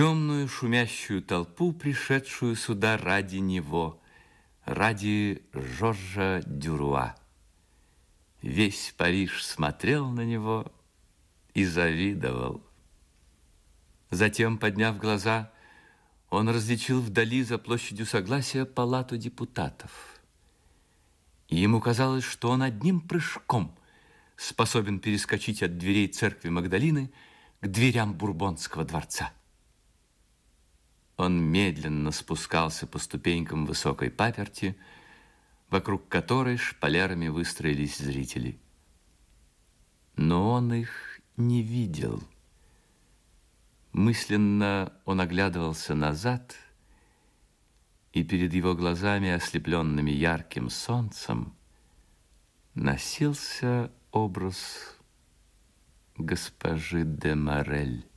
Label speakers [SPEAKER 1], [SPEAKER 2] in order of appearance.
[SPEAKER 1] темную шумящую толпу, пришедшую сюда ради него, ради Жоржа Дюруа. Весь Париж смотрел на него и завидовал. Затем, подняв глаза, он различил вдали за площадью Согласия палату депутатов. И ему казалось, что он одним прыжком способен перескочить от дверей церкви Магдалины к дверям Бурбонского дворца. Он медленно спускался по ступенькам высокой паперти, вокруг которой шпалерами выстроились зрители. Но он их не видел. Мысленно он оглядывался назад, и перед его глазами, ослепленными ярким солнцем, носился образ госпожи де Морель.